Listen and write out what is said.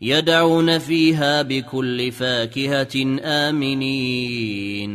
يدعون فيها بكل فاكهة آمنين.